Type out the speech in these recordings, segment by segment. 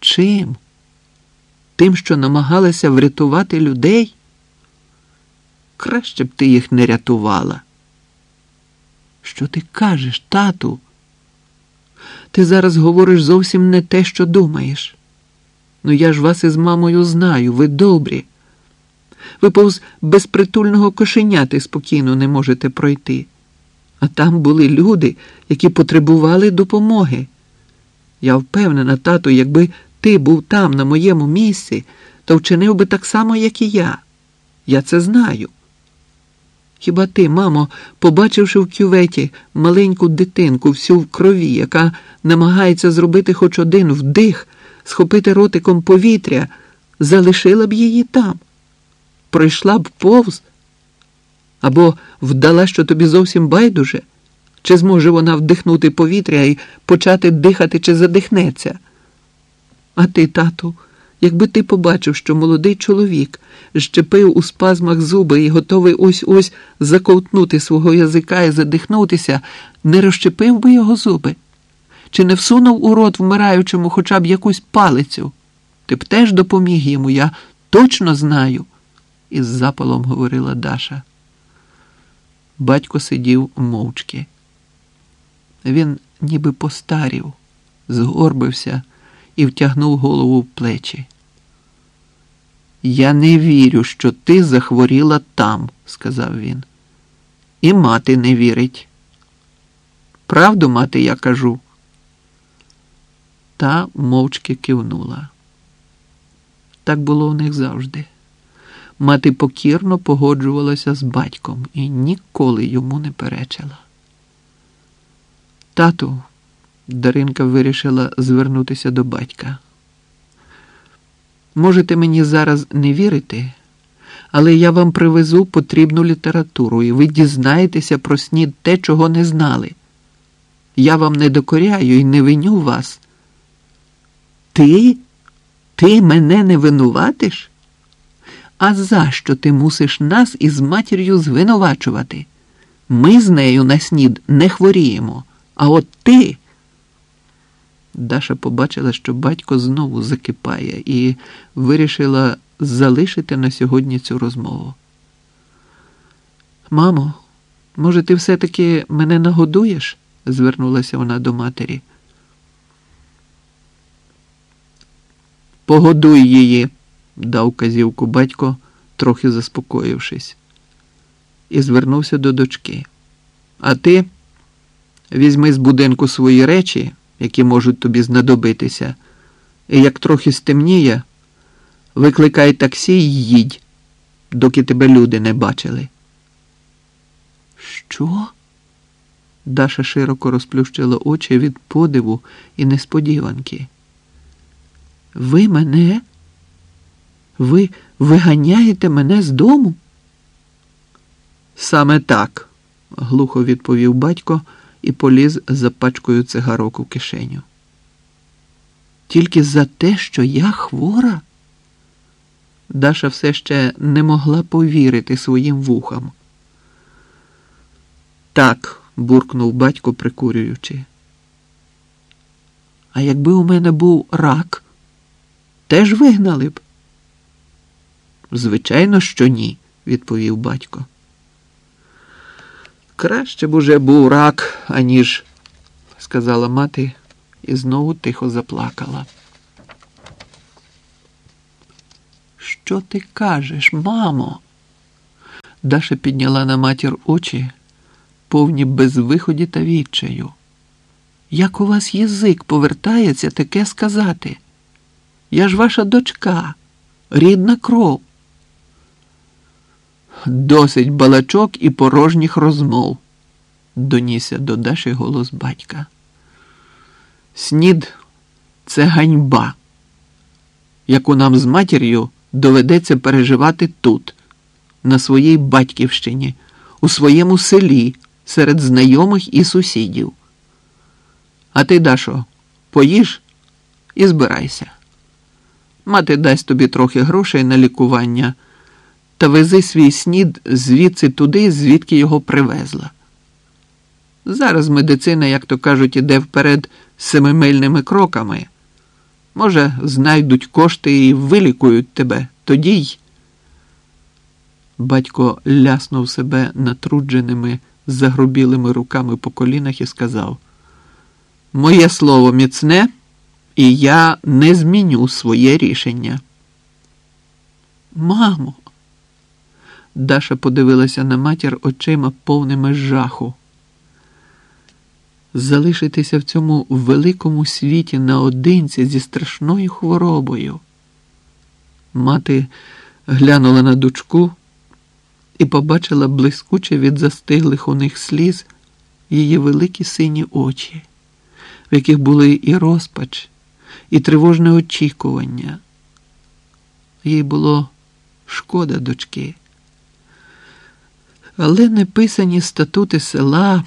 Чим? Тим, що намагалася врятувати людей? Краще б ти їх не рятувала. Що ти кажеш, тату? Ти зараз говориш зовсім не те, що думаєш. Ну я ж вас із мамою знаю, ви добрі. Ви повз безпритульного кошеняти спокійно не можете пройти. А там були люди, які потребували допомоги. Я впевнена, тату, якби ти був там, на моєму місці, то вчинив би так само, як і я. Я це знаю. Хіба ти, мамо, побачивши в кюветі маленьку дитинку всю в крові, яка намагається зробити хоч один вдих, схопити ротиком повітря, залишила б її там, пройшла б повз? Або вдала, що тобі зовсім байдуже? Чи зможе вона вдихнути повітря і почати дихати, чи задихнеться? А ти, тату, якби ти побачив, що молодий чоловік щепив у спазмах зуби і готовий ось ось заковтнути свого язика і задихнутися, не розщепив би його зуби? Чи не всунув у рот вмираючому хоча б якусь палицю? Ти б теж допоміг йому, я точно знаю, із запалом говорила Даша. Батько сидів мовчки. Він ніби постарів, згорбився і втягнув голову в плечі. Я не вірю, що ти захворіла там, сказав він. І мати не вірить. Правду, мати, я кажу. Та мовчки кивнула. Так було у них завжди. Мати покірно погоджувалася з батьком і ніколи йому не перечила. Тату, Даринка вирішила звернутися до батька. Можете мені зараз не вірити, але я вам привезу потрібну літературу, і ви дізнаєтеся про снід те, чого не знали. Я вам не докоряю і не виню вас. Ти? Ти мене не винуватиш? А за що ти мусиш нас із матір'ю звинувачувати? Ми з нею на снід не хворіємо, а от ти. Даша побачила, що батько знову закипає, і вирішила залишити на сьогодні цю розмову. Мамо, може, ти все-таки мене нагодуєш? звернулася вона до матері. Погодуй її, дав казівку батько, трохи заспокоївшись, і звернувся до дочки. А ти візьми з будинку свої речі які можуть тобі знадобитися. І як трохи стемніє, викликай таксі і їдь, доки тебе люди не бачили. Що? Даша широко розплющила очі від подиву і несподіванки. Ви мене? Ви виганяєте мене з дому? Саме так, глухо відповів батько і поліз за пачкою цигарок у кишеню. Тільки за те, що я хвора? Даша все ще не могла повірити своїм вухам. Так, буркнув батько, прикурюючи. А якби у мене був рак, теж вигнали б? Звичайно, що ні, відповів батько. Краще б уже був рак, аніж, сказала мати і знову тихо заплакала. Що ти кажеш, мамо? Даша підняла на матір очі, повні безвиході та відчаю. Як у вас язик повертається таке сказати? Я ж ваша дочка, рідна кров. Досить балачок і порожніх розмов, донісся до Даші голос батька. Снід це ганьба, яку нам з матір'ю доведеться переживати тут, на своїй батьківщині, у своєму селі, серед знайомих і сусідів. А ти, Дашо, поїж і збирайся. Мати дасть тобі трохи грошей на лікування та вези свій снід звідси туди, звідки його привезла. Зараз медицина, як то кажуть, іде вперед семимильними кроками. Може, знайдуть кошти і вилікують тебе. Тоді й. Батько ляснув себе натрудженими, загрубілими руками по колінах і сказав: Моє слово міцне, і я не зміню своє рішення. Мамо. Даша подивилася на матір очима повними жаху. Залишитися в цьому великому світі наодинці зі страшною хворобою. Мати глянула на дочку і побачила блискуче від застиглих у них сліз її великі сині очі, в яких були і розпач, і тривожне очікування. Їй було шкода дочки. Але неписані статути села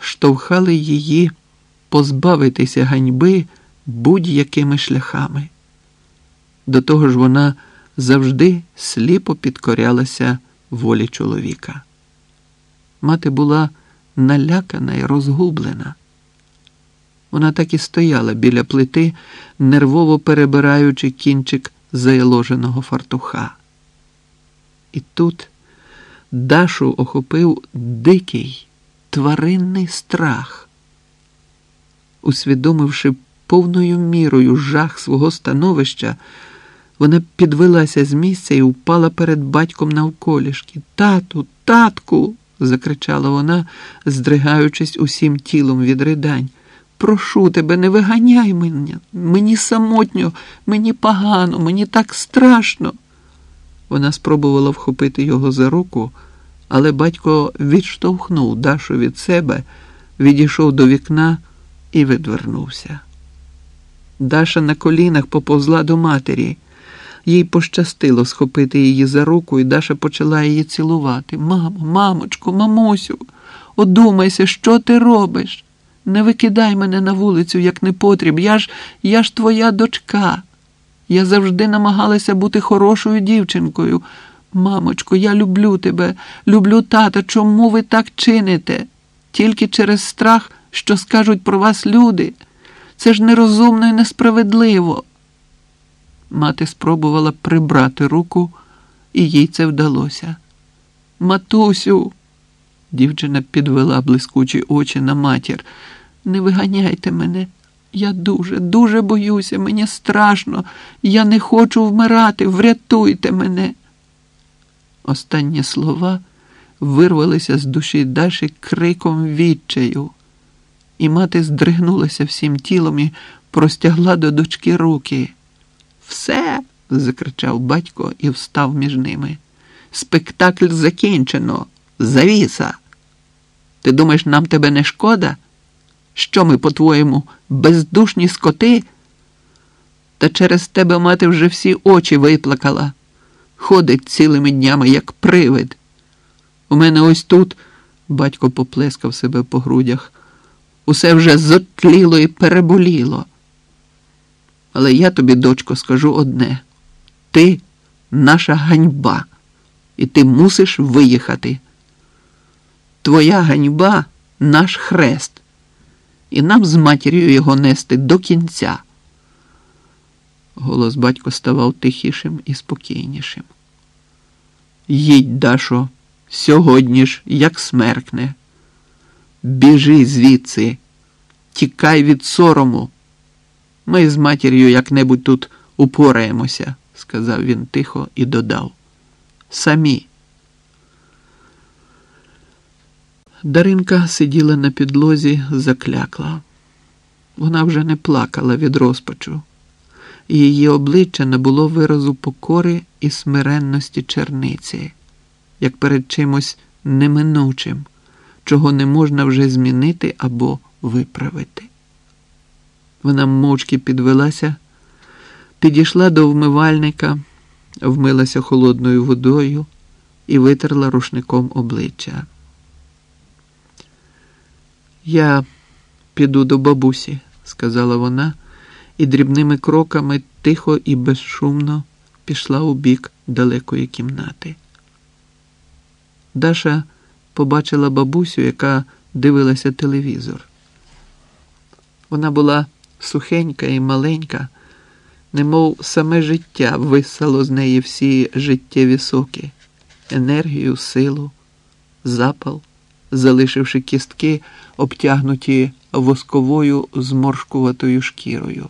штовхали її позбавитися ганьби будь-якими шляхами. До того ж, вона завжди сліпо підкорялася волі чоловіка. Мати була налякана і розгублена. Вона так і стояла біля плити, нервово перебираючи кінчик заяложеного фартуха. І тут Дашу охопив дикий тваринний страх. Усвідомивши повною мірою жах свого становища, вона підвелася з місця і впала перед батьком навколішки. Тату, татку, закричала вона, здригаючись усім тілом від ридань. Прошу тебе, не виганяй мене, мені самотньо, мені погано, мені так страшно. Вона спробувала вхопити його за руку, але батько відштовхнув Дашу від себе, відійшов до вікна і відвернувся. Даша на колінах поповзла до матері. Їй пощастило схопити її за руку, і Даша почала її цілувати. Мамо, мамочку, мамусю, одумайся, що ти робиш? Не викидай мене на вулицю, як не потріб. Я ж, я ж твоя дочка. Я завжди намагалася бути хорошою дівчинкою. Мамочко, я люблю тебе, люблю тата. Чому ви так чините? Тільки через страх, що скажуть про вас люди. Це ж нерозумно і несправедливо. Мати спробувала прибрати руку, і їй це вдалося. Матусю, дівчина підвела блискучі очі на матір. Не виганяйте мене. Я дуже, дуже боюся, мені страшно, я не хочу вмирати, врятуйте мене. Останні слова вирвалися з душі Даші криком відчаю, і мати здригнулася всім тілом і простягла до дочки руки. Все, закричав батько і встав між ними. Спектакль закінчено. Завіса. Ти думаєш, нам тебе не шкода? Що ми, по-твоєму, бездушні скоти? Та через тебе мати вже всі очі виплакала, ходить цілими днями, як привид. У мене ось тут, батько поплескав себе по грудях, усе вже зотліло і переболіло. Але я тобі, дочко, скажу одне: ти наша ганьба, і ти мусиш виїхати. Твоя ганьба наш хрест, і нам з матір'ю його нести до кінця. Голос батько ставав тихішим і спокійнішим. Їдь, Дашо, сьогодні ж, як смеркне. Біжи звідси, тікай від сорому. Ми з матір'ю як-небудь тут упораємося, сказав він тихо і додав. Самі. Даринка сиділа на підлозі, заклякла. Вона вже не плакала від розпачу, її обличчя не було виразу покори і смиренності черниці, як перед чимось неминучим, чого не можна вже змінити або виправити. Вона мовчки підвелася, підійшла до вмивальника, вмилася холодною водою і витерла рушником обличчя. Я піду до бабусі, сказала вона, і дрібними кроками тихо і безшумно пішла у бік далекої кімнати. Даша побачила бабусю, яка дивилася телевізор. Вона була сухенька і маленька, немов саме життя висало з неї всі життєві соки, енергію, силу, запал, залишивши кістки, обтягнуті восковою зморшкуватою шкірою.